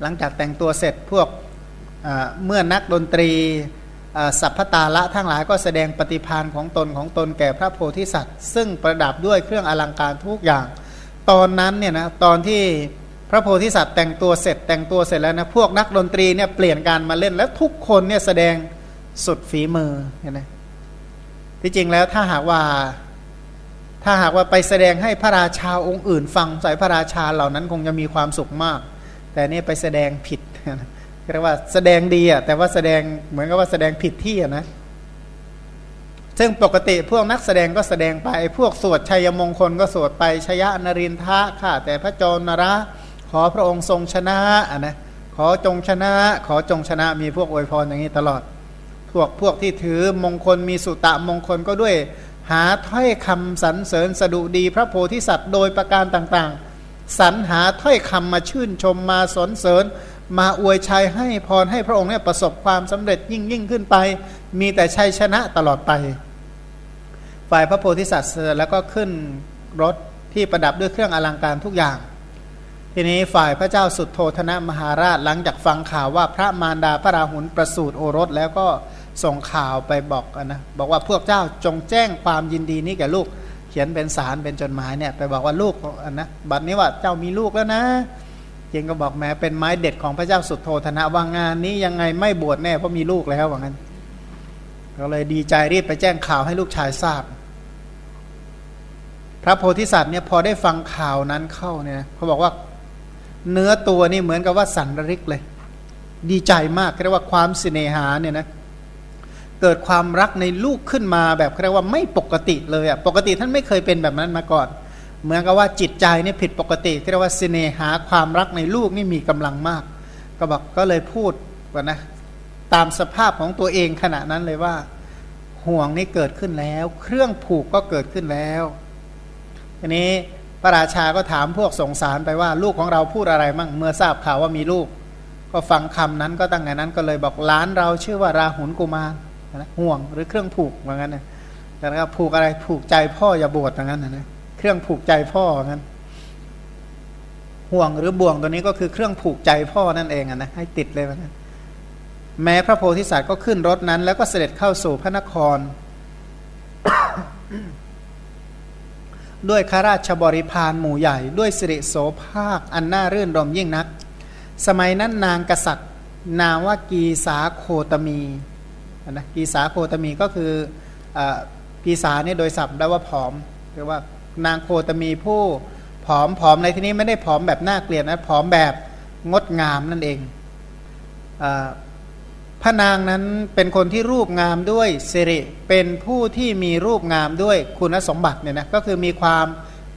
หลังจากแต่งตัวเสร็จพวกเมื่อนักดนตรีสัพพตาละทั้งหลายก็แสดงปฏิพานของตนของตนแก่พระโพธิสัตว์ ซึ่งประดับด้วยเครื่องอลังการทุกอย่าง ตอนนั้นเนี่ยนะตอนที่พระโพธิสัตว์แต่งตัวเสร็จแต่งตัวเสร็จแล้วนะพวกนักดนตรีเนี่ยเปลี่ยนการมาเล่นแล้วทุกคนเนี่ยแสดงสุดฝีมือเห็นไหมที่จริงแล้วถ้าหากว่าถ้าหากว่าไปแสดงให้พระราชาองค์อื่นฟังสายพระราชาเหล่านั้นคงจะมีความสุขมาก แต่นี่ไปแสดงผิดเรียกว่าแสดงดีอะแต่ว่าแสดงเหมือนกับว่าแสดงผิดที่อะนะซึ่งปกติพวกนักแสดงก็แสดงไป พวกสวดชัยมงคลก็สวดไปชยนรินทะค่ะ แต่พระจรนระ ขอพระองค์ทรงชนะอะนะขอจงชนะ ขอจงชนะมีพวกอวยพรอย่างนี้ตลอด พวกพวกที่ถือมงคลมีสุตะมงคลก็ด้วย หาถ้อยคำสรรเสริญสดุดีพระโพธิสัตว์โดยประการต่างๆ สรรหาถ้อยคำมาชื่นชมมาสนเสริญ มาอวยชัยให้พรให้พระองค์เนี่ยประสบความสำเร็จยิ่งยิ่งขึ้นไป มีแต่ชัยชนะตลอดไป ฝ่ายพระโพธิสัตว์แล้วก็ขึ้นรถที่ประดับด้วยเครื่องอลังการทุกอย่าง ทีนี้ฝ่ายพระเจ้าสุดโทธนะมหาราชหลังจากฟังข่าวว่าพระมารดาพระราหุลประสูติโอรสแล้วก็ส่งข่าวไปบอกนะบอกว่าพวกเจ้าจงแจ้งความยินดีนี้แก่ลูก ขียนเป็นสารเป็นจดหมายเนี่ยไปบอกว่าลูกนะบัดนี้ว่าเจ้ามีลูกแล้วนะเจงก็บอกแม้เป็นไม้เด็ดของพระเจ้าสุดโทธนะว่างานนี้ยังไงไม่บวชแน่เพราะมีลูกแล้วว่างั้น ก็เลยดีใจรีบไปแจ้งข่าวให้ลูกชายทราบ พระโพธิสัตว์เนี่ยพอได้ฟังข่าวนั้นเข้าเนี่ยเขาบอกว่าเนื้อตัวนี่เหมือนกับว่าสันริกเลย ดีใจมากเรียกว่าความสิเนหาเนี่ยนะ เกิดความรักในลูกขึ้นมาแบบเรียกว่าไม่ปกติเลยอะปกติท่านไม่เคยเป็นแบบนั้นมาก่อน เหมือนกับว่าจิตใจนี่ผิดปกติเรียกว่าสิเนหาความรักในลูกนี่มีกำลังมาก ก็บอกก็เลยพูดว่านะตามสภาพของตัวเองขณะนั้นเลยว่า ห่วงนี่เกิดขึ้นแล้ว เครื่องผูกก็เกิดขึ้นแล้วทีนี้พระราชาก็ถามพวกสงสารไปว่าลูกของเราพูดอะไรมั่งเมื่อทราบข่าวว่ามีลูก ก็ฟังคำนั้นก็ตั้งแต่นั้นก็เลยบอกล้านเราชื่อว่าราหุลกุมาร นะห่วงหรือเครื่องผูกเหมือนกันนะแต่ก็ผูกอะไรผูกใจพ่ออย่าบวชเหมือนกันนะเครื่องผูกใจพ่อเหมือนกันห่วงหรือบ่วงตัวนี้ก็คือเครื่องผูกใจพ่อนั่นเองนะให้ติดเลยนะแม้พระโพธิสัตว์ก็ขึ้นรถนั้น แล้วก็เสด็จเข้าสู่พระนคร ด้วยข้าราชบริพารหมู่ใหญ่ ด้วยสิริโสภาค อันน่ารื่นรมยิ่งนัก สมัยนั้นนางกษัตริย์ นามว่ากีสาโคตมี นะกีสาโคตมีก็คืออกีสาเนี่ยโดยศัพท์แปลว่าผอมหรือว่านางโคตมีผู้ผอมผอมในที่นี้ไม่ได้ผอมแบบน่าเกลียดนะผอมแบบงดงามนั่นเองอพระนางนั้นเป็นคนที่รูปงามด้วยสิริเป็นผู้ที่มีรูปงามด้วยคุณสมบัติเนี่ยนะก็คือมีความ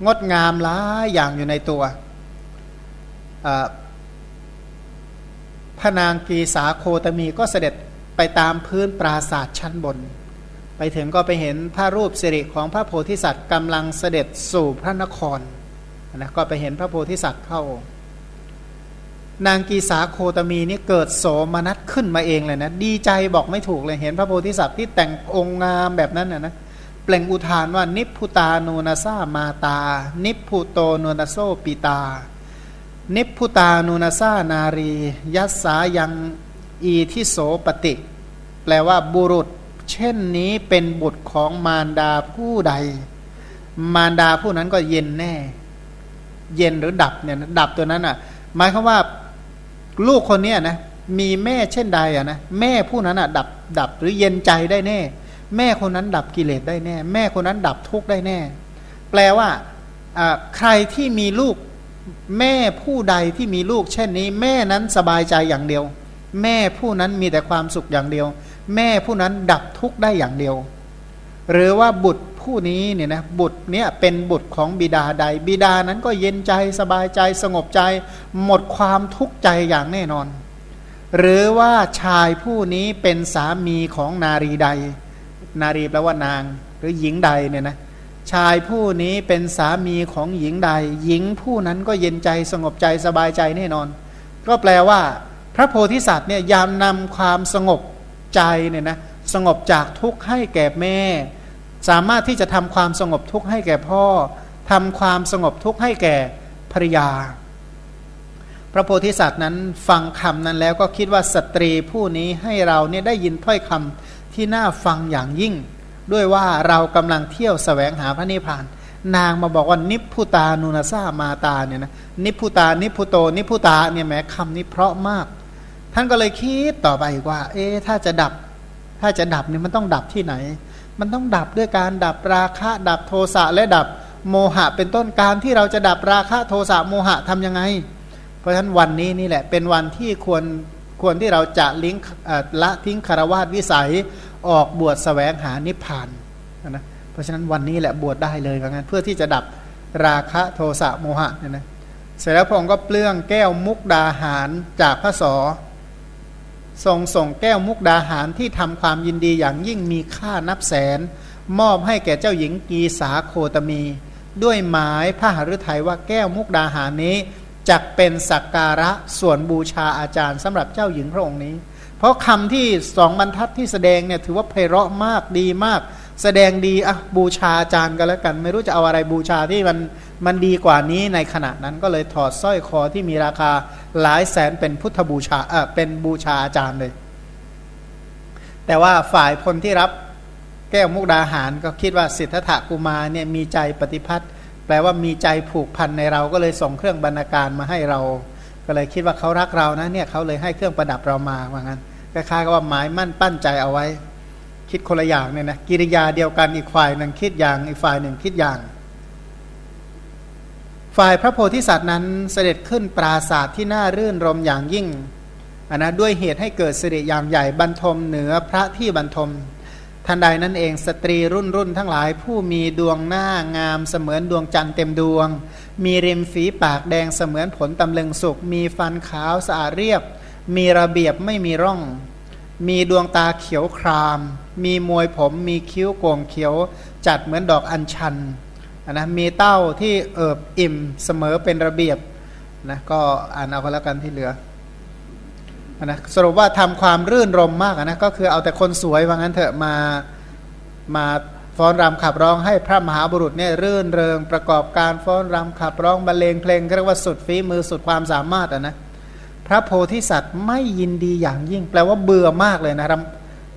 งดงามหลายอย่างอยู่ในตัวพระนางกีสาโคตมีก็เสด็จ ไปตามพื้นปราศาสตร์ชั้นบน ไปถึงก็ไปเห็นพระรูปสิริของพระโพธิสัตว์กำลังเสด็จสู่พระนครนะก็ไปเห็นพระโพธิสัตว์เข้า นางกีสาโคตมีนี่เกิดโสมนัสขึ้นมาเองเลยนะดีใจบอกไม่ถูกเลยเห็นพระโพธิสัตว์ที่แต่งองค์งามแบบนั้นนะนะเปล่งอุทานว่านิพุตาโนนาซามาตา นิพุโตโนนาโซปิตา นิพุตาโนนาซานารี ยัสสายัง อีทิโสปฏิแปลว่าบุรุษ เช่นนี้เป็นบุตรของมารดาผู้ใด มารดาผู้นั้นก็เย็นแน่ เย็นหรือดับเนี่ยดับตัวนั้นอะ หมายความว่าลูกคนนี้นะมีแม่เช่นใดอะนะแม่ผู้นั้นอะดับดับหรือเย็นใจได้แน่ แม่คนนั้นดับกิเลสได้แน่ แม่คนนั้นดับทุกข์ได้แน่ แปลว่าใครที่มีลูกแม่ผู้ใดที่มีลูก เช่นนี้ แม่นั้นสบายใจอย่างเดียว แม่ผู้นั้นมีแต่ความสุขอย่างเดียว แม่ผู้นั้นดับทุกข์ได้อย่างเดียว หรือว่าบุตรผู้นี้เนี่ยนะบุตรเนี่ยเป็นบุตรของบิดาใด บิดานั้นก็เย็นใจสบายใจสงบใจ หมดความทุกข์ใจอย่างแน่นอน หรือว่าชายผู้นี้เป็นสามีของนารีใด นารีแปลว่านาง หรือหญิงใดเนี่ยนะชายผู้นี้เป็นสามีของหญิงใด หญิงผู้นั้นก็เย็นใจสงบใจสบายใจแน่นอน ก็แปลว่า ระโพธิสัตว์เนี่ยยามนำความสงบใจเนี่ยนะสงบจากทุกข์ให้แก่แม่ สามารถที่จะทำความสงบทุกข์ให้แก่พ่อทำความสงบทุกข์ให้แก่ภรยา พระโพธิสัตว์นั้นฟังคำนั้นแล้วก็คิดว่าสตรีผู้นี้ให้เราเนี่ยได้ยินถ้อยคำที่น่าฟังอย่างยิ่ง ด้วยว่าเรากำลังเที่ยวสแสวงหาพระนิพพาน นางมาบอกว่านิพุตานุนาซามาตาเนี่ยนะนิพุตานิพุโตนิพพุตาเนี่ยแม้คำนี้เพราะมาก ท่านก็เลยคิดต่อไปว่า เอ๊ถ้าจะดับ ถ้าจะดับเนี่ยมันต้องดับที่ไหน มันต้องดับด้วยการดับราคะดับโทสะและดับโมหะ เป็นต้นการที่เราจะดับราคะโทสะโมหะทํำยังไง เพราะฉะนั้นวันนี้นี่แหละเป็นวันที่ควรควรที่เราจะลิงละทิ้งคารวาสวิสัยออกบวชสแสวงหานิพพานนะเพราะฉะนั้นวันนี้แหละบวชได้เลยว่างั้นเพื่อที่จะดับราคะโทสะโมหะเนี่ยนะเสร็จแล้วพระองค์ก็เปลื้องแก้วมุกดาหารจากพระสอ ทรงส่งแก้วมุกดาหารที่ทำความยินดีอย่างยิ่งมีค่านับแสน มอบให้แก่เจ้าหญิงกีสาโคตมี ด้วยหมายพระหฤทัยว่าแก้วมุกดาหารนี้จักเป็นสักการะส่วนบูชาอาจารย์สำหรับเจ้าหญิงพระองค์นี้ เพราะคำที่สองบรรทัดที่แสดงเนี่ยถือว่าไพเราะมากดีมาก แสดงดีอะบูชาอาจารย์กันแล้วกัน ไม่รู้จะเอาอะไรบูชาที่มัน มันดีกว่านี้ในขณะนั้นก็เลยถอดสร้อยคอที่มีราคาหลายแสนเป็นพุทธบูชาเออเป็นบูชาอาจารย์เลย แต่ว่าฝ่ายคนที่รับแก้วมุกดาหารก็คิดว่าสิทธัตถกุมารเนี่ยมีใจปฏิพัติแปลว่ามีใจผูกพันในเราก็เลยส่งเครื่องบรรณาการมาให้เรา ก็เลยคิดว่าเขารักเรานะเนี่ยเขาเลยให้เครื่องประดับเรามาว่างั้นคล้ายๆกับว่าหมายมั่นปั้นใจเอาไว้ คิดคนละอย่างเนี่ยนะกิริยาเดียวกันอีกฝ่ายหนึ่งคิดอย่างอีกฝ่ายหนึ่งคิดอย่าง ฝ่ายพระโพธิสัตว์นั้นเสด็จขึ้นปราศาสตร์ที่น่ารื่นรมอย่างยิ่งนนะด้วยเหตุให้เกิดสิริอย่างใหญ่บรรทมเหนือพระที่บรรทมทันใดนั้นเองสตรีรุ่นรุ่นทั้งหลายผู้มีดวงหน้างามเสมือนดวงจันทร์เต็มดวง มีริมฝีปากแดงเสมือนผลตำลึงสุกมีฟันขาวสะอาดเรียบ มีระเบียบไม่มีร่อง มีดวงตาเขียวคราม มีมวยผมมีคิ้วโก่งเขียว จัดเหมือนดอกอัญชัน นะมีเต้าที่เอิบอิ่มเสมอเป็นระเบียบนะก็อ่านเอาก็แล้วกันที่เหลือนะสรุปว่าทำความรื่นรมมากนะก็คือเอาแต่คนสวยว่างั้นเถอะมามาฟ้อนรำขับร้องให้พระมหาบุรุษเนี่ยรื่นเริงประกอบการฟ้อนรำขับร้องบรรเลงเพลงเรียกว่าสุดฝีมือสุดความสามารถอะนะพระโพธิสัตว์ไม่ยินดีอย่างยิ่ง แปลว่าเบื่อมากเลยนะ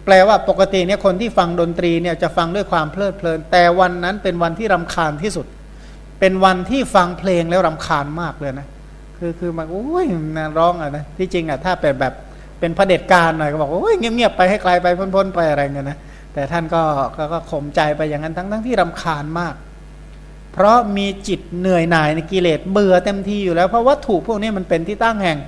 แปลว่าปกติเนี่ยคนที่ฟังดนตรีเนี่ยจะฟังด้วยความเพลิดเพลิน แต่วันนั้นเป็นวันที่รำคาญที่สุด เป็นวันที่ฟังเพลงแล้วรำคาญมากเลยนะคือคือมันโอ้ยนาร้องอะนะที่จริงอะถ้าเป็นแบบเป็นพระเด็จการหน่อยก็บอกโอ้ยเงียบๆไปให้ไกลไปพ้นๆไปอะไรเงี้ยนะแต่ท่านก็ก็ข่มใจไปอย่างนั้นทั้งทั้งที่รำคาญมาก เพราะมีจิตเหนื่อยหน่ายในกิเลสเบื่อเต็มที่อยู่แล้วเพราะวัตถุพวกนี้มันเป็นที่ตั้งแห่ง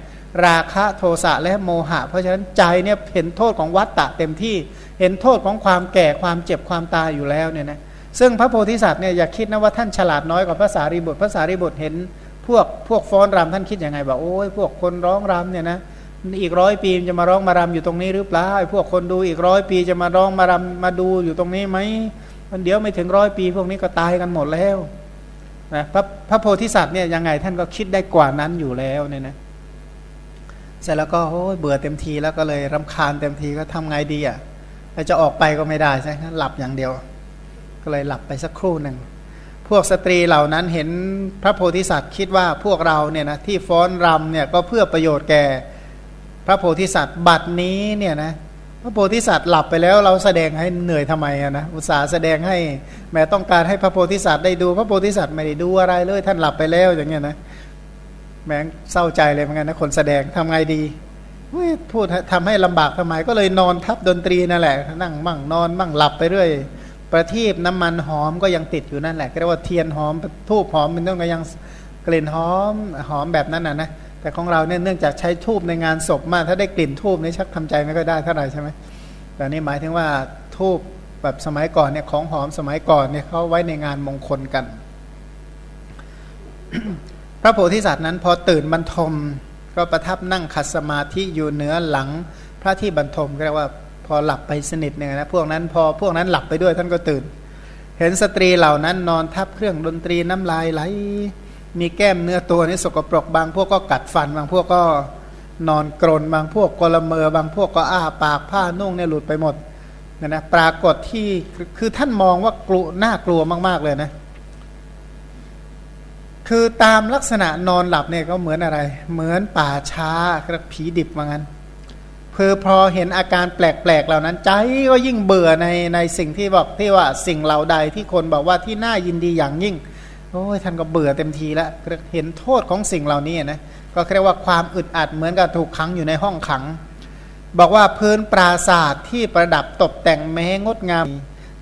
ราคะโทสะและโมหะ เพราะฉะนั้นใจเนี่ยเห็นโทษของวัตตะเต็มที่เห็นโทษของความแก่ความเจ็บความตายอยู่แล้วเนี่ยนะซึ่งพระโพธิสัตว์เนี่ยอย่าคิดนะว่าท่านฉลาดน้อยกว่าพระสารีบุตรพระสารีบุตรเห็นพวกพวกฟ้อนรำท่านคิดยังไงบอกโอ้ยพวกคนร้องรำเนี่ยนะอีกร้อยปีจะมาร้องมารำอยู่ตรงนี้หรือเปล่าพวกคนดูอีกร้อยปีจะมาร้องมารำมาดูอยู่ตรงนี้ไหมมันเดี๋ยวไม่ถึงร้อยปี พวกนี้ก็ตายกันหมดแล้วนะพระพระโพธิสัตว์เนี่ยยังไงท่านก็คิดได้กว่านั้นอยู่แล้วเนี่ยนะ เสร็จแล้วก็โอ้ยเบื่อเต็มทีแล้วก็เลยรำคาญเต็มทีก็ทำไงดีอะจะออกไปก็ไม่ได้ใช่ไหมหลับอย่างเดียว ก็เลยหลับไปสักครู่หนึ่งพวกสตรีเหล่านั้นเห็นพระโพธิสัตว์คิดว่าพวกเราเนี่ยนะที่ฟ้อนรำเนี่ยก็เพื่อประโยชน์แก่พระโพธิสัตว์บัดนี้เนี่ยนะพระโพธิสัตว์หลับไปแล้วเราแสดงให้เหนื่อยทำไมนะอุตส่าห์แสดงให้แม้ต้องการให้พระโพธิสัตว์ได้ดู พระโพธิสัตว์ไม่ได้ดูอะไรเลยท่านหลับไปแล้วอย่างเงี้ยนะ แม้เศร้าใจเลยเหมือนกันนะคนแสดงทำไงดีพูดทำให้ลำบากทำไมก็เลยนอนทับดนตรีนั่นแหละ นั่งมั่งนอนมั่งหลับไปเรื่อยประทีปน้ำมันหอมก็ยังติดอยู่นั่นแหละเรียกว่าเทียนหอมทูบหอมมันต้องก็ยังกลิ่นหอมหอมแบบนั้นนะนะแต่ของเราเนี่ยเนื่องจากใช้ทูบในงานศพมาก ถ้าได้กลิ่นทูบนี่ชักทำใจไม่ค่อยได้เท่าไหร่ใช่ไหมแต่นี่หมายถึงว่าทูบแบบสมัยก่อนเนี่ยของหอมสมัยก่อนเนี่ยเขาไว้ในงานมงคลกัน ระโพธิสัตว์นั้นพอตื่นบรรทมก็ประทับนั่งขัดสมาธิอยู่เหนือหลังพระที่บรรทมก็เรียกว่าพอหลับไปสนิทเนี่ยนะพวกนั้นพอพวกนั้นหลับไปด้วยท่านก็ตื่น เห็นสตรีเหล่านั้นนอนทับเครื่องดนตรีน้ำลายไหล มีแก้มเนื้อตัวนี่สกปรกบางพวกก็กัดฟันบางพวกก็นอนกรนบางพวกกลเมอบางพวกก็อ้าปากผ้านุ่งเนี่ยหลุดไปหมดนะนะปรากฏที่คือท่านมองว่ากลัวน่ากลัวมากๆเลยนะ คือตามลักษณะนอนหลับเนี่ยก็เหมือนอะไร เหมือนป่าช้ากระผีดิบว่างั้นเพื่อพอเห็นอาการแปลกๆเหล่านั้น ใจก็ยิ่งเบื่อในในสิ่งที่บอกที่ว่าสิ่งเหล่าใดที่คนบอกว่าที่น่ายินดีอย่างยิ่งโอ้ยท่านก็เบื่อเต็มทีแล้วเห็นโทษของสิ่งเหล่านี้นะก็เรียกว่าความอึดอัดเหมือนกับถูกขังอยู่ในห้องขัง บอกว่าพื้นปราศาสตร์ที่ประดับตกแต่งแม้งดงาม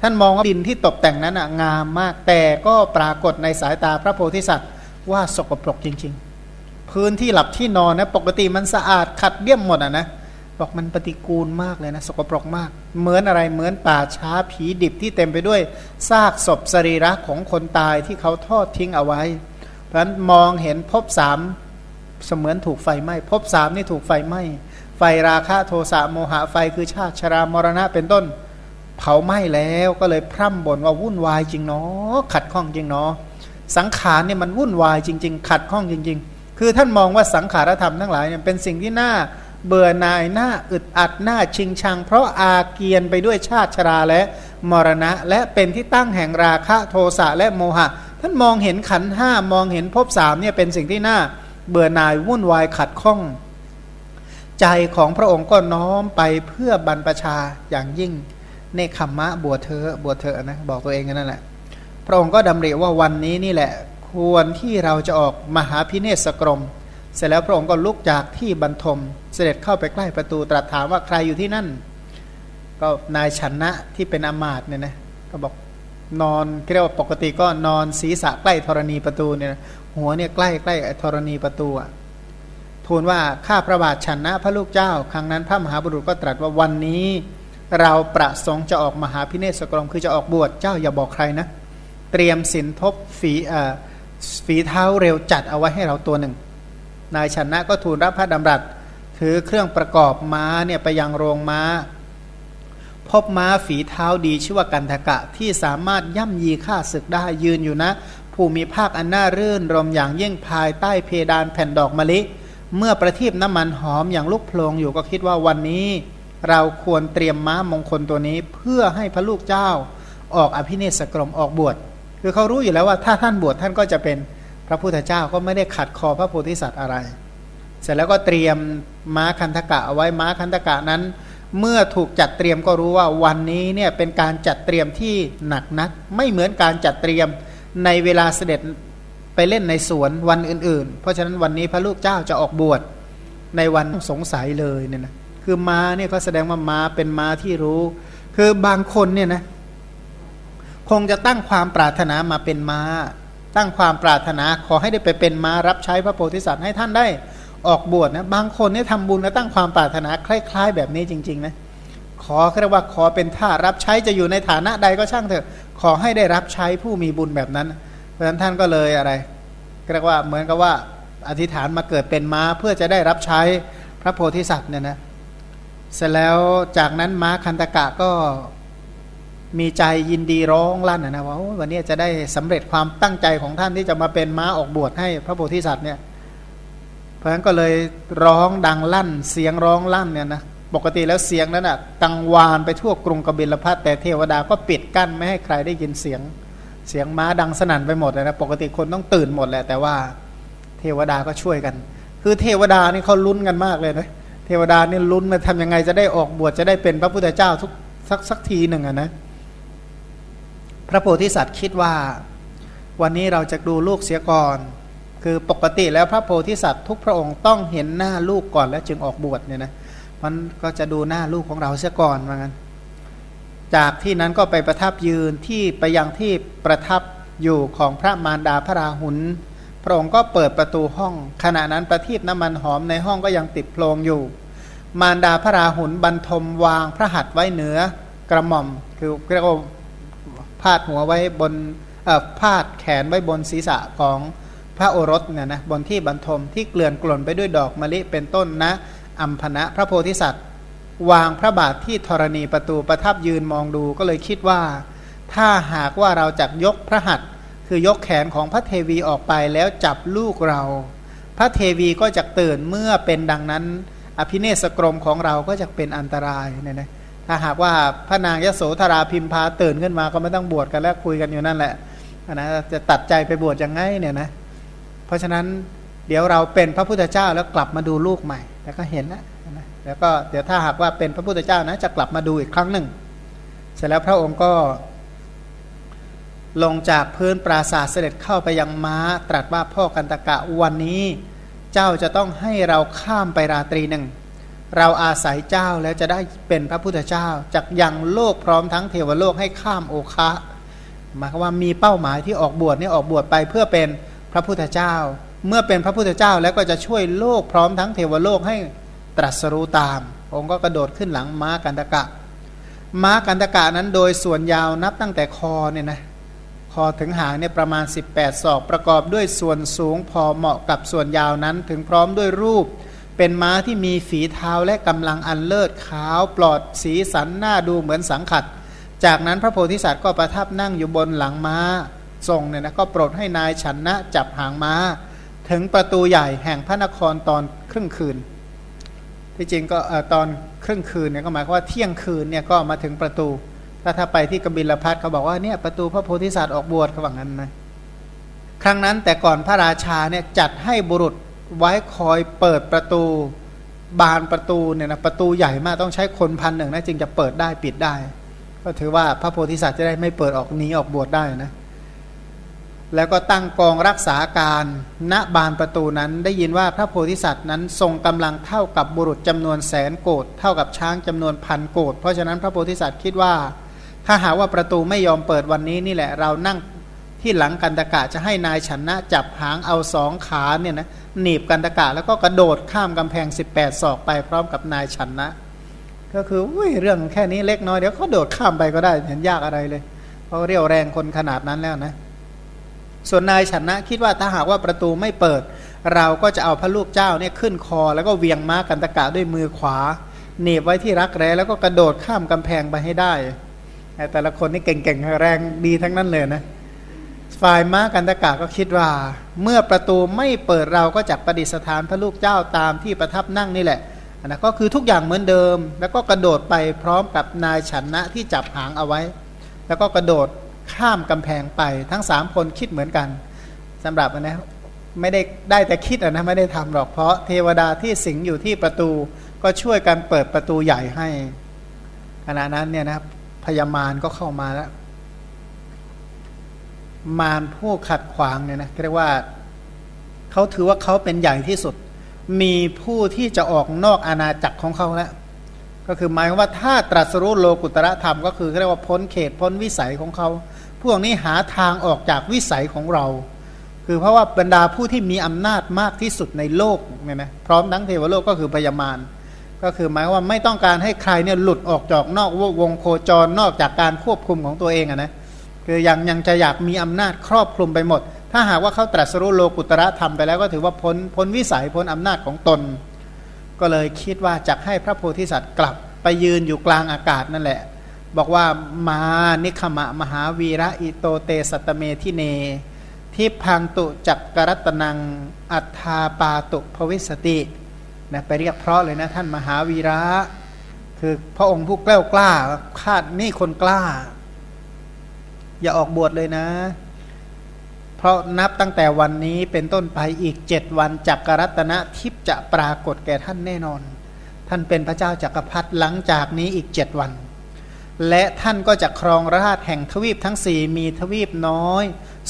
ท่านมองว่าดินที่ตกแต่งนั้นงามมากแต่ก็ปรากฏในสายตาพระโพธิสัตว์ ว่าสกปรกจริง ๆ พื้นที่หลับที่นอนนะ ปกติมันสะอาดขัดเลี่ยมหมดอะนะบอกมันปฏิกูลมากเลยนะ สกปรกมาก เหมือนอะไรเหมือนป่าช้าผีดิบที่เต็มไปด้วยซากศพสรีระของคนตายที่เขาทอดทิ้งเอาไว้ เพราะฉะนั้นมองเห็นพบสามเสมือนถูกไฟไหม้พบสามนี่ถูกไฟไหม้ไฟราคะโทสะโมหะไฟคือชาติชรามรณะเป็นต้น เผาไหม้แล้วก็เลยพร่ำบ่นว่าวุ่นวายจริงเนาะขัดข้องจริงเนาะ สังขารเนี่ยมันวุ่นวายจริง ๆ ขัดข้องจริง ๆ คือท่านมองว่าสังขารธรรมทั้งหลายเนี่ยเป็นสิ่งที่น่าเบื่อหน่ายหน้าอึดอัดหน้าชิงชัง เพราะอาเกียนไปด้วยชาติชราและมรณะ และเป็นที่ตั้งแห่งราคะโทสะและโมหะ ท่านมองเห็นขันห้ามองเห็นภพสามเนี่ยเป็นสิ่งที่น่าเบื่อหน่ายวุ่นวายขัดข้อง ใจของพระองค์ก็น้อมไปเพื่อบรรพชาอย่างยิ่งในคขมมะบวชเธอบวชเธอนะบอกตัวเองนั่นแหละ ระองค์ก็ดำริว่าวันนี้นี่แหละควรที่เราจะออกมหาพิเนศกรม เสร็จแล้วพระองค์ก็ลุกจากที่บรรทม เสด็จเข้าไปใกล้ประตูตรัสถามว่าใครอยู่ที่นั่น ก็นายชนะที่เป็นอมาตเนี่ยนะก็บอกนอนเรียกว่าปกติก็นอนศีรษะใกล้ธรณีประตูเนี่ยหัวเนี่ยใกล้ใกล้ธรณีประตูอะทูลว่าข้าพระบาทชนะพระลูกเจ้า ครั้งนั้นพระมหาบุรุษก็ตรัสว่าวันนี้ เราประสงค์จะออกมหาพิเนศกรมคือจะออกบวชเจ้าอย่าบอกใครนะ เตรียมสินทบฝีฝีเท้าเร็วจัดเอาไว้ให้เราตัวหนึ่ง นายชนะก็ทูลรับพระดำรัส ถือเครื่องประกอบม้าเนี่ยไปยังโรงม้า พบม้าฝีเท้าดีชื่อว่ากันทกะที่สามารถย่ำยีฆ่าศึกได้ยืนอยู่นะผู้มีภาคอันน่ารื่นรมอย่างยิ่งภายใต้เพดานแผ่นดอกมะลิ เมื่อประทีปน้ำมันหอมอย่างลุกโพลงอยู่ก็คิดว่าวันนี้ เราควรเตรียมม้ามงคลตัวนี้เพื่อให้พระลูกเจ้าออกอภินิสกรมออกบวช คือเขารู้อยู่แล้วว่าถ้าท่านบวชท่านก็จะเป็นพระพุทธเจ้าก็ไม่ได้ขัดคอพระโพธิสัตว์อะไร เสร็จแล้วก็เตรียมม้าคันธกะเอาไว้ม้าคันธกะนั้น เมื่อถูกจัดเตรียมก็รู้ว่าวันนี้เนี่ยเป็นการจัดเตรียมที่หนักนัก ไม่เหมือนการจัดเตรียมในเวลาเสด็จไปเล่นในสวนวันอื่น ๆ เพราะฉะนั้นวันนี้พระลูกเจ้าจะออกบวชในวันสงสัยเลยเนี่ยนะคือม้าเนี่ยก็แสดงว่าม้าเป็นม้าที่รู้ คือบางคนเนี่ยนะ คงจะตั้งความปรารถนามาเป็นม้า ตั้งความปรารถนาขอให้ได้ไปเป็นม้ารับใช้พระโพธิสัตว์ให้ท่านได้ออกบวชนะบางคนเนี่ยทำบุญแล้วตั้งความปรารถนาคล้าย ๆ แบบนี้จริงๆนะขอเรียกว่าขอเป็นท่ารับใช้จะอยู่ในฐานะใดก็ช่างเถอะขอให้ได้รับใช้ผู้มีบุญแบบนั้น เพราะฉะนั้นท่านก็เลยอะไรเรียกว่าเหมือนกับว่าอธิษฐานมาเกิดเป็นม้าเพื่อจะได้รับใช้พระโพธิสัตว์เนี่ยนะเสร็จแล้วจากนั้นม้าคันตกะก็ มีใจยินดีร้องลั่นนะว่าวันนี้จะได้สำเร็จความตั้งใจของท่านที่จะมาเป็นม้าออกบวชให้พระโพธิสัตว์เนี่ย เพราะฉะนั้นก็เลยร้องดังลั่น เสียงร้องลั่นเนี่ยนะปกติแล้วเสียงนั้นอะกังวานไปทั่วกรุงกบิลพัทแต่เทวดาก็ปิดกั้นไม่ให้ใครได้ยินเสียง เสียงม้าดังสนั่นไปหมดเลยนะปกติคนต้องตื่นหมดแหละแต่ว่า เทวดาก็ช่วยกัน คือเทวดานี่เขาลุ้นกันมากเลยนะเทวดานี่ลุ้นมาทำยังไงจะได้ออกบวชจะได้เป็นพระพุทธเจ้าทุกสักสักทีหนึ่งอะนะ พระโพธิสัตว์คิดว่า วันนี้เราจะดูลูกเสียก่อน คือปกติแล้วพระโพธิสัตว์ทุกพระองค์ต้องเห็นหน้าลูกก่อนแล้วจึงออกบวชเนี่ยนะมันก็จะดูหน้าลูกของเราเสียก่อนว่างั้น จากที่นั้นก็ไปประทับยืนที่ไปยังที่ประทับอยู่ของพระมารดาพระราหุลพระองค์ก็เปิดประตูห้อง ขณะนั้นประทีปน้ำมันหอมในห้องก็ยังติดโพลงอยู่ มารดาพระราหุลบรรทมวางพระหัตถ์ไว้เหนือกระหม่อมคือเรียกว่า พาดหัวไว้บนพาดแขนไว้บนศีรษะของพระโอรสเนี่ยนะบนที่บรรทมที่เกลื่อนกล่นไปด้วยดอกมะลิเป็นต้นนะอัมพนะพระโพธิสัตว์ วางพระบาทที่ธรณีประตูประทับยืนมองดูก็เลยคิดว่า ถ้าหากว่าเราจะยกพระหัตถ์คือยกแขนของพระเทวีออกไปแล้วจับลูกเรา พระเทวีก็จะตื่นเมื่อเป็นดังนั้น อภิเนศกรมของเราก็จะเป็นอันตรายเนี่ยนะ ถ้าหากว่าพระนางยโสธราพิมพาตื่นขึ้นมาก็ไม่ต้องบวชกันแล้วคุยกันอยู่นั่นแหละนะจะตัดใจไปบวชยังไงเนี่ยนะเพราะฉะนั้นเดี๋ยวเราเป็นพระพุทธเจ้าแล้วกลับมาดูลูกใหม่ แล้วก็เห็นแล้วนะแล้วก็เดี๋ยวถ้าหากว่าเป็นพระพุทธเจ้านะจะกลับมาดูอีกครั้งหนึ่ง เสร็จแล้วพระองค์ก็ ลงจากพื้นปราสาทเสด็จเข้าไปยังม้า ตรัสว่าพ่อกันตะกะวันนี้ เจ้าจะต้องให้เราข้ามไปราตรีหนึ่ง เราอาศัยเจ้าแล้วจะได้เป็นพระพุทธเจ้าจากยังโลกพร้อมทั้งเทวโลกให้ข้ามโอคะหมายความว่ามีเป้าหมายที่ออกบวชนี่ออกบวชไปเพื่อเป็นพระพุทธเจ้า เมื่อเป็นพระพุทธเจ้าแล้วก็จะช่วยโลกพร้อมทั้งเทวโลกให้ตรัสรู้ตาม องค์ก็กระโดดขึ้นหลังม้ากันตะกะ ม้ากันตะกะนั้นโดยส่วนยาวนับตั้งแต่คอเนี่ยนะคอถึงหางเนี่ยประมาณ 18 ศอกประกอบด้วยส่วนสูงพอเหมาะกับส่วนยาวนั้นถึงพร้อมด้วยรูป เป็นม้าที่มีฝีเท้าและกำลังอันเลิศขาวปลอดสีสันหน้าดูเหมือนสังขัด จากนั้นพระโพธิสัตว์ก็ประทับนั่งอยู่บนหลังม้าทรงเนี่ยนะก็โปรดให้นายฉันนะจับหางม้า ถึงประตูใหญ่แห่งพระนครตอนครึ่งคืน ที่จริงก็ตอนครึ่งคืนเนี่ยก็หมายความว่าเที่ยงคืนเนี่ยก็มาถึงประตู ถ้าถ้าไปที่กบิลพัทเขาบอกว่าเนี่ยประตูพระโพธิสัตว์ออกบวชเขาบอกงั้นนะครั้งนั้นแต่ก่อนพระราชาเนี่ยจัดให้บุรุษ ไว้คอยเปิดประตูบานประตูเนี่ยนะประตูใหญ่มากต้องใช้คนพันหนึ่งนะจึงจะเปิดได้ปิดได้ ก็ถือว่าพระโพธิสัตว์จะได้ไม่เปิดออกหนีออกบวชได้นะแล้วก็ตั้งกองรักษาการณบานประตูนั้นได้ยินว่าพระโพธิสัตว์นั้นทรงกำลังเท่ากับบุรุษจำนวนแสนโกดเท่ากับช้างจำนวนพันโกดเพราะฉะนั้นพระโพธิสัตว์คิดว่า ถ้าหาว่าประตูไม่ยอมเปิดวันนี้นี่แหละเรานั่งที่หลังกันตะกะจะให้นายชนะจับหางเอาสองขาเนี่ยนะ หนีบกันตะกะแล้วก็กระโดดข้ามกำแพง 18 ศอกไปพร้อมกับนายชนะ ก็คือเรื่องแค่นี้เล็กน้อยเดี๋ยวเขาโดดข้ามไปก็ได้เห็นยากอะไรเลยเพราะเรียวแรงคนขนาดนั้นแล้วนะ ส่วนนายชนะคิดว่าถ้าหากว่าประตูไม่เปิด เราก็จะเอาพระลูกเจ้าเนี่ยขึ้นคอ แล้วก็เวียงม้ากันตะกะด้วยมือขวาหนีบไว้ที่รักแร้แล้วก็กระโดดข้ามกำแพงไปให้ได้ แต่ละคนนี่เก่งๆแรงดีทั้งนั้นเลยนะ ฝ่ายม้ากันตะกะก็คิดว่า เมื่อประตูไม่เปิดเราก็จักประดิษฐานพระลูกเจ้าตามที่ประทับนั่งนี่แหละนะก็คือทุกอย่างเหมือนเดิม แล้วก็กระโดดไปพร้อมกับนายชนะที่จับหางเอาไว้ แล้วก็กระโดดข้ามกำแพงไปทั้งสามคนคิดเหมือนกันสำหรับนะไม่ได้ได้แต่คิดนะไม่ได้ทำหรอกเพราะเทวดาที่สิงอยู่ที่ประตูก็ช่วยกันเปิดประตูใหญ่ให้ขณะนั้นเนี่ยนะพญามารก็เข้ามาแล้ว มารผู้ขัดขวางเนี่ยนะเรียกว่าเขาถือว่าเขาเป็นใหญ่ที่สุด มีผู้ที่จะออกนอกอาณาจักรของเขาแล้วก็คือหมายว่าถ้าตรัสรู้โลกุตระธรรม ก็คือเรียกว่าพ้นเขตพ้นวิสัยของเขา พวกนี้หาทางออกจากวิสัยของเรา คือเพราะว่าบรรดาผู้ที่มีอำนาจมากที่สุดในโลกเนี่ยนะพร้อมทั้งเทวโลกก็คือพยามารก็คือหมายว่าไม่ต้องการให้ใครเนี่ยหลุดออกจากนอกวงโคจรนอกจากการควบคุมของตัวเองอะนะ คือยังยังจะอยากมีอำนาจครอบคลุมไปหมด ถ้าหากว่าเขาตรัสรู้โลกุตระธรรมไปแล้วก็ถือว่าพ้นพ้นวิสัยพ้นอำนาจของตน ก็เลยคิดว่าจะให้พระโพธิสัตว์กลับไปยืนอยู่กลางอากาศนั่นแหละ บอกว่ามานิกขะมะ มะหาวีระอิโตเตสัตตะเมทิเน ทิพพังตุจักกะระตะนังอัทธาปาตุภะวิสสะตินะไปเรียกเพราะเลยนะท่านมหาวีระ คือพระองค์ผู้กล้ากล้าคาดนี่คนกล้า อย่าออกบวชเลยนะ เพราะนับตั้งแต่วันนี้เป็นต้นไปอีกเจ็ดวันจักกรัตนะทิพย์จะปรากฏแก่ท่านแน่นอน ท่านเป็นพระเจ้าจักรพรรดิหลังจากนี้อีกเจ็ดวัน และท่านก็จะครองราชแห่งทวีปทั้งสี่มีทวีปน้อย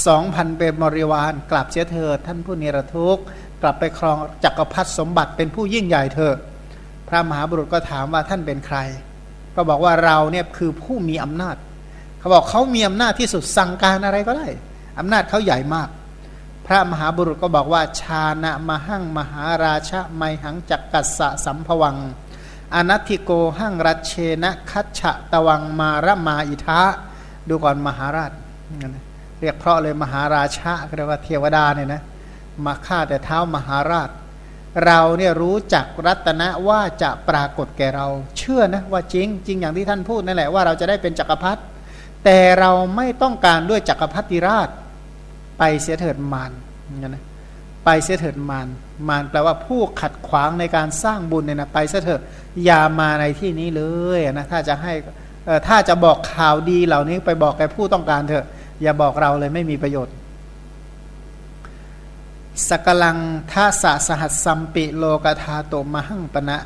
สองพันเป็นบริวารกลับเสียเถิดท่านผู้นิรทุกข์กลับไปครองจักรพรรดิสมบัติเป็นผู้ยิ่งใหญ่เถอะพระมหาบุรุษก็ถามว่าท่านเป็นใคร ก็บอกว่าเราเนี่ยคือผู้มีอำนาจ เขาบอกเขามีอำนาจที่สุดสั่งการอะไรก็ได้อำนาจเขาใหญ่มาก พระมหาบุรุษก็บอกว่า ชานะมหังมหาราชะไมหังจักกัสสะสัมภวัง อนัติโกหังรัชเชนะคัตฉะตวังมาระมาอิทะดูก่อนมหาราช เรียกเพราะเลยมหาราชาเรียกว่าเทวดาเนี่ยนะมาฆ่าแต่เท้ามหาราช เราเนี่ยรู้จักรัตนะว่าจะปรากฏแก่เรา เชื่อนะว่าจริง จริงอย่างที่ท่านพูดนั่นแหละว่าเราจะได้เป็นจักรพรรดิ แต่เราไม่ต้องการด้วยจักรพรรดิราช ไปเสียเถิดมารนะ ไปเสียเถิดมาร มารแปลว่าผู้ขัดขวางในการสร้างบุญเนี่ยนะไปเสียเถิดอย่ามาในที่นี้เลยนะถ้าจะให้ถ้าจะบอกข่าวดีเหล่านี้ไปบอกแกผู้ต้องการเถอะ อย่าบอกเราเลยไม่มีประโยชน์สกลังทัสะสหัสสัมปิโลกธาโตมหังปณะ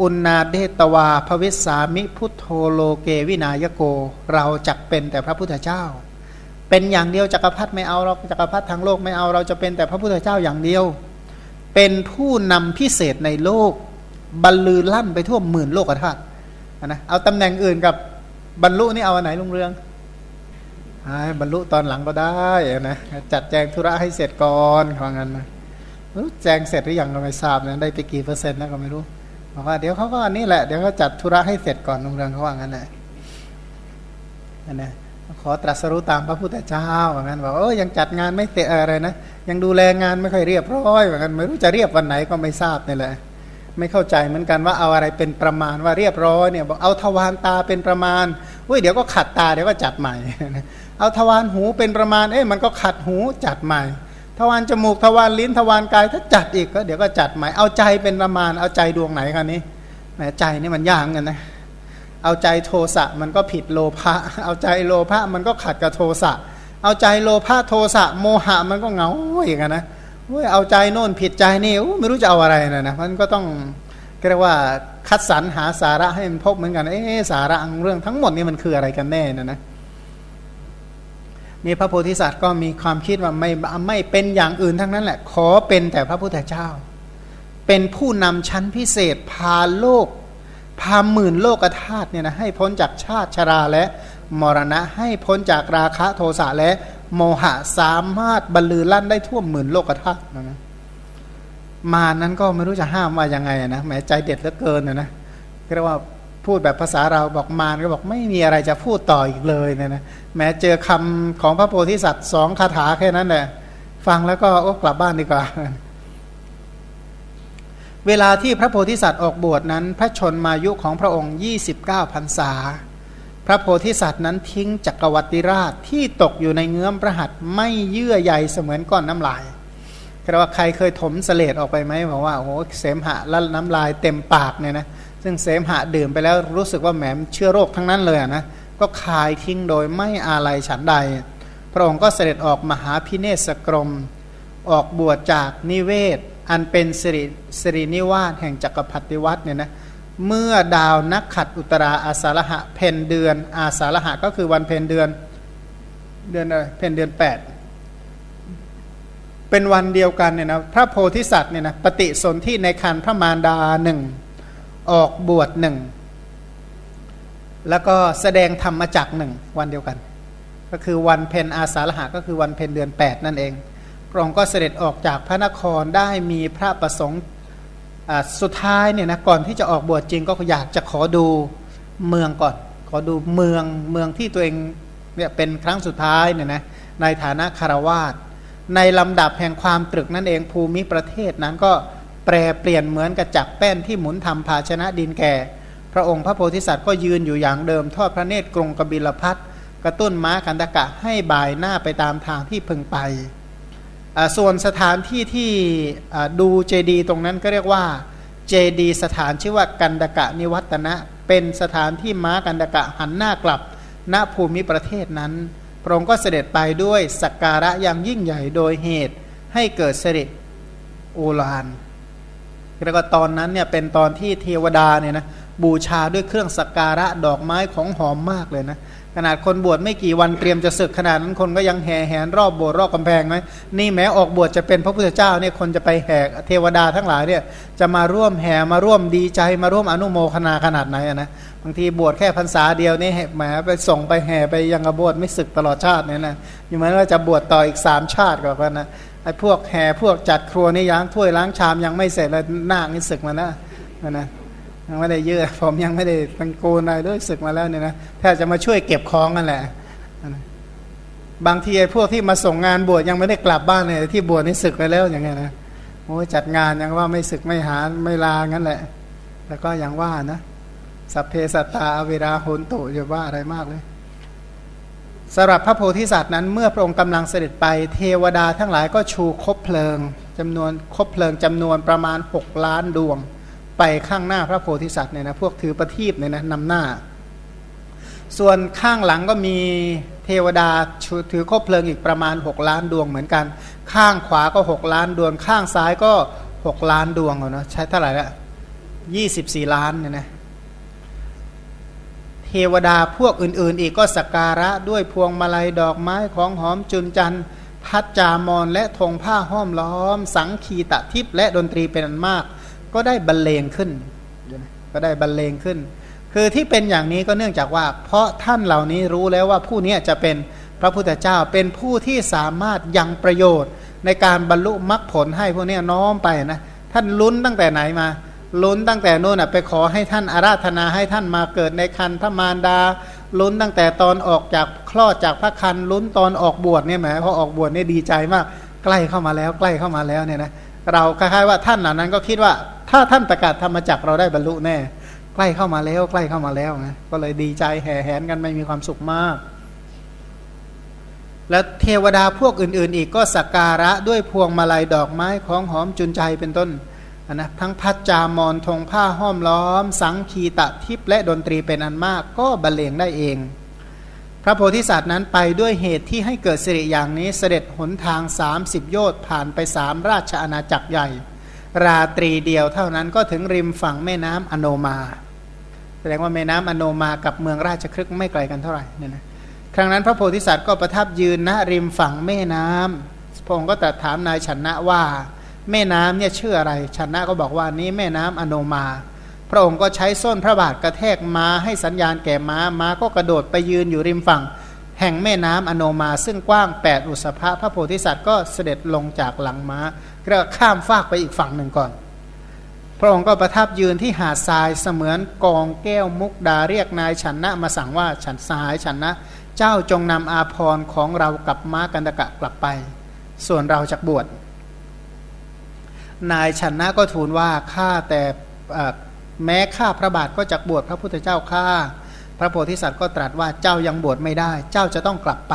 อุณนาเดตวาภวิสามิพุทโธโลเกวินายโก เราจักเป็นแต่พระพุทธเจ้า เป็นอย่างเดียวจักรพรรดิไม่เอาเราจักรพรรดิทางโลกไม่เอาเราจะเป็นแต่พระพุทธเจ้าอย่างเดียว เป็นผู้นำพิเศษในโลก บรรลือลั่นไปทั่วหมื่นโลกธาตุนะเอาตำแหน่งอื่นกับบรรลุนี่เอาอันไหนลุงเรืองบรรลุตอนหลังก็ได้นะจัดแจงธุระให้เสร็จก่อนว่างั้นนะรู้แจงเสร็จหรือยังก็ไม่ทราบนะได้ไปกี่เปอร์เซ็นต์แล้วก็ไม่รู้ บอกว่าเดี๋ยวเขาก็อันนี้แหละเดี๋ยวเขาจัดธุระให้เสร็จก่อนลุงเรืองเขาว่างั้นนะนั่นะขอตรัสรู้ตามพระพุทธเจ้าว่างั้นบอกเออยังจัดงานไม่เสร็จอะไรนะยังดูแลงานไม่ค่อยเรียบร้อยว่างั้นไม่รู้จะเรียบวันไหนก็ไม่ทราบนี่แหละ ไม่เข้าใจเหมือนกันว่าเอาอะไรเป็นประมาณว่าเรียบร้อยเนี่ยบอกเอาทวารตาเป็นประมาณเว้ยเดี๋ยวก็ขัดตาเดี๋ยวก็จัดใหม่เอาทวารหูเป็นประมาณ เอ๊ะมันก็ขัดหูจัดใหม่ ทวารจมูกทวารลิ้นทวารกายถ้าจัดอีกก็เดี๋ยวก็จัดใหม่เอาใจเป็นประมาณเอาใจดวงไหนคะนี้แหมใจนี่มันยากกันนะเอาใจโทสะมันก็ผิดโลภะเอาใจโลภะมันก็ขัดกับโทสะเอาใจโลภะโทสะโมหะมันก็เหงาอีกนะเว้ยเอาใจโน่นผิดใจนี่ไม่รู้จะเอาอะไรนะนะมันก็ต้องเรียกว่าคัดสรรหาสาระให้มันพบเหมือนกันเอ๊สาระเรื่องทั้งหมดนี่มันคืออะไรกันแน่นะนะ นี่พระโพธิสัตว์ก็มีความคิดว่าไม่ไม่เป็นอย่างอื่นทั้งนั้นแหละ ขอเป็นแต่พระพุทธเจ้า เป็นผู้นำชั้นพิเศษ พาโลก พาหมื่นโลกธาตุเนี่ยนะให้พ้นจากชาติชราและมรณะให้พ้นจากราคะโทสะและโมหะสามารถบรรลือลั่นได้ทั่วหมื่นโลกธาตุนะมานั้นก็ไม่รู้จะห้ามว่ายังไงนะแหมใจเด็ดเหลือเกินนะนะเรียกว่า พูดแบบภาษาเราบอกมารก็บอกไม่มีอะไรจะพูดต่ออีกเลยเนี่ยนะแม้เจอคำของพระโพธิสัตว์สองคาถาแค่นั้นแหละฟังแล้วก็โอ้กลับบ้านดีกว่า เวลาที่พระโพธิสัตว์ออกบวชนั้น พระชนมายุของพระองค์ 29พรรษา พระโพธิสัตว์นั้นทิ้งจักรวรรดิราชที่ตกอยู่ในเงื้อมพระหัตไม่เยื่อใยเสมือนก้อนน้ำลายแปลว่าใครเคยถมเสลดออกไปไหมบอกว่าโอ้เสมหะแล้วน้ำลายเต็มปากเนี่ยนะ ซึ่งเสมหะดื่มไปแล้วรู้สึกว่าแหมเชื้อโรคทั้งนั้นเลยนะก็คายทิ้งโดยไม่อาลัยฉันใด พระองค์ก็เสด็จออกมหาภิเนษกรมณ์ ออกบวชจากนิเวศ อันเป็นสิริสิรินิวาสแห่งจักรพรรดิวัตรเนี่ยนะเมื่อดาวนักขัตอุตราอาสาฬหะเพ็ญเดือน อาสาฬหะก็คือวันเพ็ญเดือนเดือนอะไรเพ็ญเดือนแปดเป็นวันเดียวกันเนี่ยนะพระโพธิสัตว์เนี่ยนะปฏิสนธิในครรภ์พระมารดาหนึ่ง ออกบวชหนึ่งแล้วก็แสดงธรรมจักหนึ่งวันเดียวกัน ก็คือวันเพนอาสาฬหะก็คือวันเพนเดือน 8 นั่นเองพระองค์ก็เสด็จออกจากพระนครได้มีพระประสงค์สุดท้ายเนี่ยนะก่อนที่จะออกบวชจริงก็อยากจะขอดูเมืองก่อน ขอดูเมืองเมืองที่ตัวเองเนี่ยเป็นครั้งสุดท้ายเนี่ยนะในฐานะคารวาสในลำดับแห่งความตรึกนั่นเองภูมิประเทศนั้นก็ แปรเปลี่ยนเหมือนกับจักแป้นที่หมุนทำภาชนะดินแก่ พระองค์พระโพธิสัตว์ก็ยืนอยู่อย่างเดิม ทอดพระเนตรกรงกบิลพัทกระตุ้นม้าคันตกะให้บ่ายหน้าไปตามทางที่พึงไป ส่วนสถานที่ที่ดูเจดีตรงนั้นก็เรียกว่าเจดีสถานชื่อว่ากันดกะนิวัตนะเป็นสถานที่ม้ากันดกะหันหน้ากลับณภูมิประเทศนั้น พระองค์ก็เสด็จไปด้วยสักการะอย่างยิ่งใหญ่โดยเหตุให้เกิดสิริโอลาน แล้วก็ตอนนั้นเนี่ยเป็นตอนที่เทวดาเนี่ยนะบูชาด้วยเครื่องสักการะดอกไม้ของหอมมากเลยนะขนาดคนบวชไม่กี่วันเตรียมจะศึกขนาดนั้นคนก็ยังแห่แหนรอบโบสถ์รอบกำแพงไหมนี่แม้ออกบวชจะเป็นพระพุทธเจ้าเนี่ยคนจะไปแห่เทวดาทั้งหลายเนี่ยจะมาร่วมแห่มาร่วมดีใจมาร่วมอนุโมทนาขนาดไหนนะบางทีบวชแค่พรรษาเดียวนี่แหมไปส่งไปแห่ไปยังกบวชไม่ศึกตลอดชาติเนี่ยนะอยู่เหมือนว่าจะบวชต่ออีกสามชาติก่อนนะ ไอ้พวกแห่พวกจัดครัวนี่ยังถ้วยล้างชามยังไม่เสร็จเลยหน้านี่ศึกมานะนะยังไม่ได้เยอะผมยังไม่ได้ตังโกนอะไรด้วยศึกมาแล้วเนี่ยนะแทบจะมาช่วยเก็บของกันแหละบางทีไอ้พวกที่มาส่งงานบวชยังไม่ได้กลับบ้านเนี่ยที่บวชนี่ศึกไปแล้วอย่างเงี้ยนะโอ้จัดงานยังว่าไม่ศึกไม่หาไม่ลางั้นแหละ แล้วก็อย่างว่านะสัพเพสัตตาเวลาโหนตุอย่าว่าอะไรมากเลย สำหรับพระโพธิสัตว์นั้นเมื่อพระองค์กำลังเสด็จไปเทวดาทั้งหลายก็ชูคบเพลิงจำนวนคบเพลิงจำนวนประมาณ 6 ล้านดวง ไปข้างหน้าพระโพธิสัตว์เนี่ยนะพวกถือประทีปเนี่ยนะนำหน้า ส่วนข้างหลังก็มีเทวดาถือคบเพลิงอีกประมาณ 6 ล้านดวงเหมือนกัน ข้างขวาก็ 6 ล้านดวง ข้างซ้ายก็ 6 ล้านดวงเนาะใช้เท่าไหร่ละยี่สิบสี่ล้านเนี่ยนะ ทวดาพวกอื่นๆ อีกก็สักการะด้วยพวงมาลัยดอกไม้ของหอมจุนจันพัดจามอนและธงผ้าห้อมล้อม สังคีตะทิพและดนตรีเป็นอันมาก ก็ได้บรรเลงขึ้น ก็ได้บรรเลงขึ้น คือที่เป็นอย่างนี้ก็เนื่องจากว่า เพราะท่านเหล่านี้รู้แล้วว่าผู้นี้จะเป็นพระพุทธเจ้าเป็นผู้ที่สามารถยังประโยชน์ ในการบรรลุมรรคผลให้พวกนี้น้อมไปนะท่านลุ้นตั้งแต่ไหนมา ลุ้นตั้งแต่นู่นไปขอให้ท่านอาราธนาให้ท่านมาเกิดในคันพระมารดา ลุ้นตั้งแต่ตอนออกจากคลอดจากพระคันลุ้นตอนออกบวชเนี่ยแหมพอออกบวชเนี่ยดีใจมาก ใกล้เข้ามาแล้วใกล้เข้ามาแล้วเนี่ยนะเราคล้ายๆว่าท่านเหล่านั้นก็คิดว่า ถ้าท่านประกาศธรรมจักเราได้บรรลุแน่ ใกล้เข้ามาแล้วใกล้เข้ามาแล้วนะก็เลยดีใจแห่แหนกันไม่มีความสุขมาก แล้วเทวดาพวกอื่นๆ อีกก็สักการะด้วยพวงมาลัยดอกไม้ของหอมจุนใจเป็นต้น นะทั้งพัดจามอนทงผ้าห้อมล้อม สังคีตะทิพและดนตรีเป็นอันมากก็บรรเลงได้เอง พระโพธิสัตว์นั้นไปด้วยเหตุที่ให้เกิดสิริอย่างนี้เสด็จหนทาง 30 โยชน์ผ่านไปสามราชอาณาจักรใหญ่ ราตรีเดียวเท่านั้นก็ถึงริมฝั่งแม่น้ำอโนมา แสดงว่าแม่น้ำอโนมากับเมืองราชครึกไม่ไกลกันเท่าไหร่เนี่ยนะครั้งนั้นพระโพธิสัตว์ก็ประทับยืนณริมฝั่งแม่น้ำพระองค์ก็ตรัสถามนายชนะว่า แม่น้ำเนี่ยชื่ออะไรชนะก็บอกว่านี้แม่น้ำอโนมา พระองค์ก็ใช้ส้นพระบาทกระแทกม้าให้สัญญาณแก่ม้าม้าก็กระโดดไปยืนอยู่ริมฝั่ง แห่งแม่น้ำอโนมาซึ่งกว้าง 8 อุสภะพระโพธิสัตว์ก็เสด็จลงจากหลังม้าก็ข้ามฟากไปอีกฝั่งหนึ่งก่อน พระองค์ก็ประทับยืนที่หาดทรายเสมือนกองแก้วมุกดาเรียกนายฉันะมาสั่งว่าฉันสหายฉันะ เจ้าจงนำอาพรของเรากับม้ากันตะกะกลับไป ส่วนเราจะบวช นายชนะก็ทูลว่าข้าแต่แม้ข้าพระบาทก็จะบวชพระพุทธเจ้าข้าพระโพธิสัตว์ก็ตรัสว่าเจ้ายังบวชไม่ได้ เจ้าจะต้องกลับไป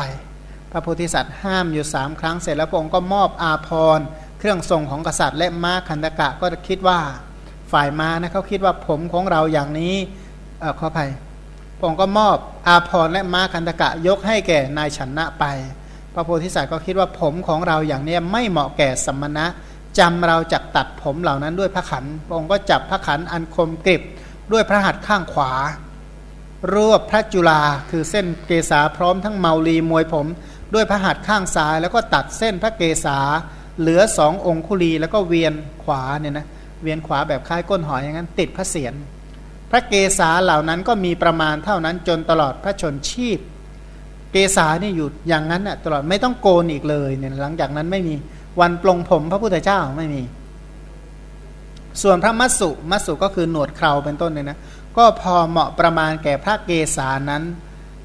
พระโพธิสัตว์ห้ามอยู่สามครั้งเสร็จแล้วพระองค์ก็มอบอาพรเครื่องทรงของกษัตริย์และม้าคันตกะก็คิดว่าฝ่ายม้านะเขาคิดว่าผมของเราอย่างนี้ขออภัยพระองค์ก็มอบอาพรและม้าคันตกะยกให้แก่นายชนะไป พระโพธิสัตว์ก็คิดว่าผมของเราอย่างนี้ไม่เหมาะแก่สมณะ จำเราจักตัดผมเหล่านั้นด้วยพระขันพระองค์ก็จับพระขันอันคมกริบด้วยพระหัตถ์ข้างขวารวบพระจุลาคือเส้นเกษาพร้อมทั้งเมาลีมวยผม ด้วยพระหัตถ์ข้างซ้าย แล้วก็ตัดเส้นพระเกษาเหลือสององคุลีแล้วก็เวียนขวาเนี่ยนะเวียนขวาแบบคล้ายก้นหอยอย่างนั้น ติดพระเศียรพระเกษาเหล่านั้นก็มีประมาณเท่านั้นจนตลอดพระชนชีพ เกษานี่อยู่อย่างนั้นน่ะตลอดไม่ต้องโกนอีกเลยเนี่ยหลังจากนั้นไม่มี วันปลงผมพระพุทธเจ้าไม่มี ส่วนพระมัสสุมัสสุก็คือหนวดเคราเป็นต้นเนี่ยนะก็พอเหมาะประมาณแก่พระเกศานั้น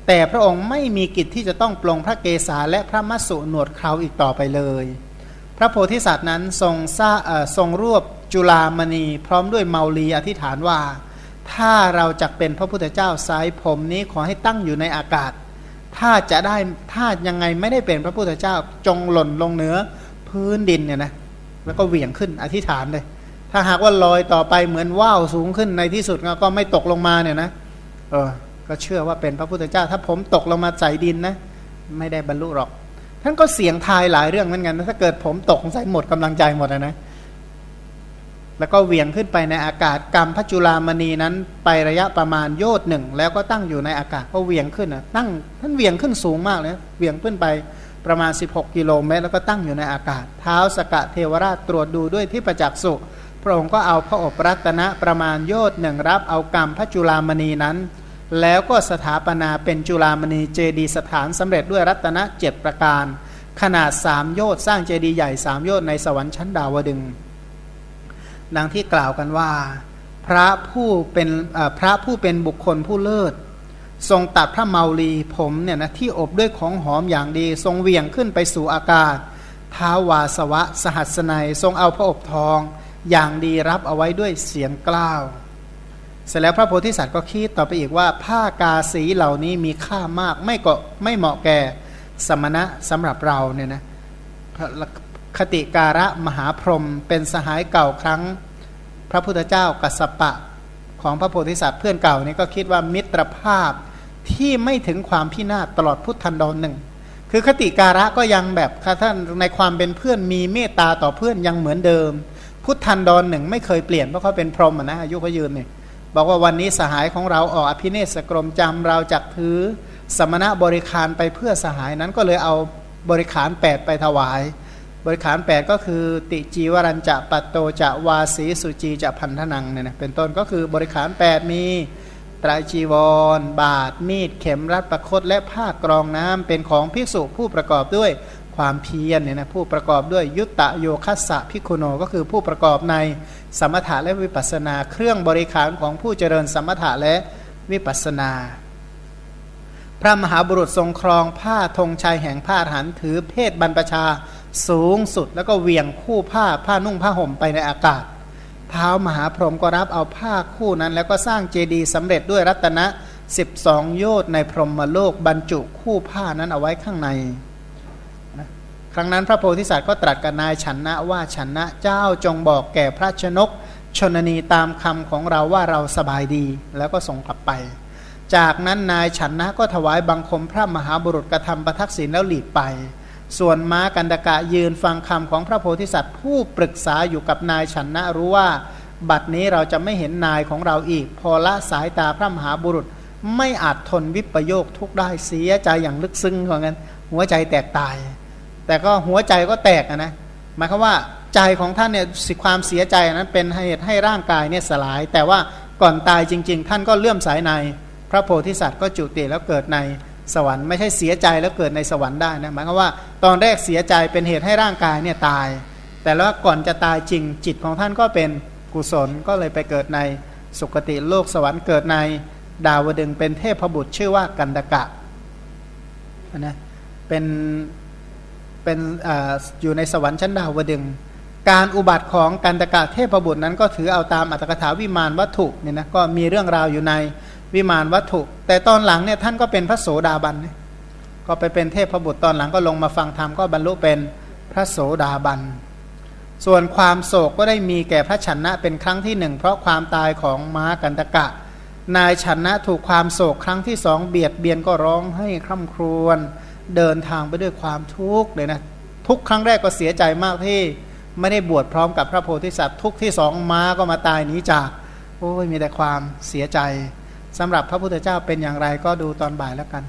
แต่พระองค์ไม่มีกิจที่จะต้องปลงพระเกศาและพระมัสสุหนวดเคราอีกต่อไปเลย พระโพธิสัตว์นั้นทรงซาทรงรวบจุลามณีพร้อมด้วยเมาลีอธิษฐานว่า ถ้าเราจะเป็นพระพุทธเจ้าสายผมนี้ขอให้ตั้งอยู่ในอากาศ ถ้าจะได้ถ้ายังไงไม่ได้เป็นพระพุทธเจ้าจงหล่นลงเหนือ พื้นดินเนี่ยนะแล้วก็เหวี่ยงขึ้นอธิษฐานเลย ถ้าหากว่าลอยต่อไปเหมือนว่าวสูงขึ้นในที่สุดก็ไม่ตกลงมาเนี่ยนะเออก็เชื่อว่าเป็นพระพุทธเจ้า ถ้าผมตกลงมาใส่ดินนะไม่ได้บรรลุหรอก ท่านก็เสียงทายหลายเรื่องเหมือนกันถ้าเกิดผมตกใส่หมดกำลังใจหมดนะแล้วก็เหวี่ยงขึ้นไปในอากาศกรรมพระจุลามณีนั้น ไประยะประมาณโยชน์หนึ่งแล้วก็ตั้งอยู่ในอากาศก็เหวี่ยงขึ้นนะตั้งท่านเหวี่ยงขึ้นสูงมากเลยเหวี่ยงขึ้นไป ประมาณ 16 กิโลเมตร แล้วก็ตั้งอยู่ในอากาศ เท้าสกะเทวราชตรวจดูด้วยที่ประจักษ์สุพระองค์ก็เอาพระอบรัตนะประมาณโยชน์หนึ่งรับเอากรรมพระจุลามณีนั้น แล้วก็สถาปนาเป็นจุลามณีเจดีสถานสำเร็จด้วยรัตนะเจ็ดประการ ขนาดสามโยชน์สร้างเจดีย์ใหญ่สามโยชน์ในสวรรค์ชั้นดาวดึงดังที่กล่าวกันว่า พระผู้เป็นพระผู้เป็นบุคคลผู้เลิศ ทรงตัดพระเมาลีผมเนี่ยนะที่อบด้วยของหอมอย่างดี ทรงเวียงขึ้นไปสู่อากาศท้าวาสวะสหัสนัยทรงเอาพระอบทองอย่างดีรับเอาไว้ด้วยเสียงกล้าว เสร็จแล้วพระโพธิสัตว์ก็คิดต่อไปอีกว่าผ้ากาสีเหล่านี้มีค่ามากไม่ก็ไม่เหมาะแก่สมณะสำหรับเราเนี่ยนะคติการะมหาพรหมเป็นสหายเก่าครั้ง พระพุทธเจ้ากัสปะของพระโพธิสัตว์เพื่อนเก่านี่ก็คิดว่ามิตรภาพ ที่ไม่ถึงความพินาศตลอดพุทธันดรหนึ่ง คือคติการะก็ยังแบบท่านในความเป็นเพื่อนมีเมตตาต่อเพื่อนยังเหมือนเดิม พุทธันดรหนึ่งไม่เคยเปลี่ยนเพราะเขาเป็นพรหมนะอายุเขายืนเนี่ยบอกว่าวันนี้สหายของเราออกอภิเนศกรมจำเราจักถือสมณะบริคารไปเพื่อสหายนั้นก็เลยเอาบริขาร 8 ไปถวาย บริขาร 8 ก็คือ ติจีวรัญจะปัตโตจะวาสีสุจีจะพันธนังเนี่ยนะเป็นต้นก็คือบริขาร 8 มี ตรจีวร บาทมีด เข็มรัดประคตและผ้ากรองน้ำเป็นของภิกษุผู้ประกอบด้วยความเพียรเนี่ยนะผู้ประกอบด้วยยุตตะโยคัสสะพิคุโนก็คือผู้ประกอบในสมถะและวิปัสนา เครื่องบริขารของผู้เจริญสมถะและวิปัสนา พระมหาบุรุษทรงครองผ้าธงชัยแห่งผ้าหันถือเพศบรรพชาสูงสุด แล้วก็เวียงคู่ผ้าผ้านุ่งผ้าห่มไปในอากาศ เท้ามหาพรหมก็รับเอาผ้าคู่นั้น แล้วก็สร้างเจดีย์สำเร็จด้วยรัตนะ 12 โยชน์ในพรหมโลกบรรจุคู่ผ้านั้นเอาไว้ข้างในครั้งนั้นพระโพธิสัตว์ก็ตรัสกับนายฉันนะว่าฉันนะเจ้าจงบอกแก่พระชนก ชนนีตามคำของเราว่าเราสบายดีแล้วก็ส่งกลับไป จากนั้นนายฉันนะก็ถวายบังคมพระมหาบุรุษกระทำประทักษิณแล้วหลีกไป ส่วนม้ากันดกะยืนฟังคำของพระโพธิสัตว์ ผู้ปรึกษาอยู่กับนายฉันนะรู้ว่า บัดนี้เราจะไม่เห็นนายของเราอีก พอละสายตาพระมหาบุรุษไม่อาจทนวิปโยคทุกได้เสียใจอย่างลึกซึ้งเหมือนกันหัวใจแตกตาย แต่ก็หัวใจก็แตกนะหมายความว่าใจของท่านเนี่ยสิความเสียใจนั้นเป็นเหตุให้ร่างกายเนี่ยสลาย แต่ว่าก่อนตายจริง ๆ ท่านก็เลื่อมสายใน พระโพธิสัตว์ก็จุติแล้วเกิดใน สวรรค์ไม่ใช่เสียใจแล้วเกิดในสวรรค์ได้นะหมายความว่าตอนแรกเสียใจเป็นเหตุให้ร่างกายเนี่ยตาย แต่แล้วก่อนจะตายจริงจิตของท่านก็เป็นกุศลก็เลยไปเกิดในสุคติโลกสวรรค์เกิดในดาวดึงเป็นเทพบุตรชื่อว่ากันดกะนะเป็นเป็นออยู่ในสวรรค์ชั้นดาวดึง การอุบัติของกันตกะเทพบุตรนั้นก็ถือเอาตามอัตถกถาวิมานวัตถุเนี่ยนะก็มีเรื่องราวอยู่ใน วิมานวัตถุ แต่ตอนหลังเนี่ยท่านก็เป็นพระโสดาบันก็ไปเป็นเทพพบุตรตอนหลังก็ลงมาฟังธรรมก็บรรลุเป็นพระโสดาบันส่วนความโศกก็ได้มีแก่พระชนะเป็นครั้งที่หนึ่งเพราะความตายของม้ากันตกะ นายชนะถูกความโศกครั้งที่สองเบียดเบียนก็ร้องให้คร่ำครวญเดินทางไปด้วยความทุกข์เลยนะทุกครั้งแรกก็เสียใจมากที่ไม่ได้บวชพร้อมกับพระโพธิสัตว์ทุกที่สองม้าก็มาตายหนีจาก โอ้ยมีแต่ความเสียใจ สำหรับพระพุทธเจ้าเป็นอย่างไรก็ดูตอนบ่ายแล้วกัน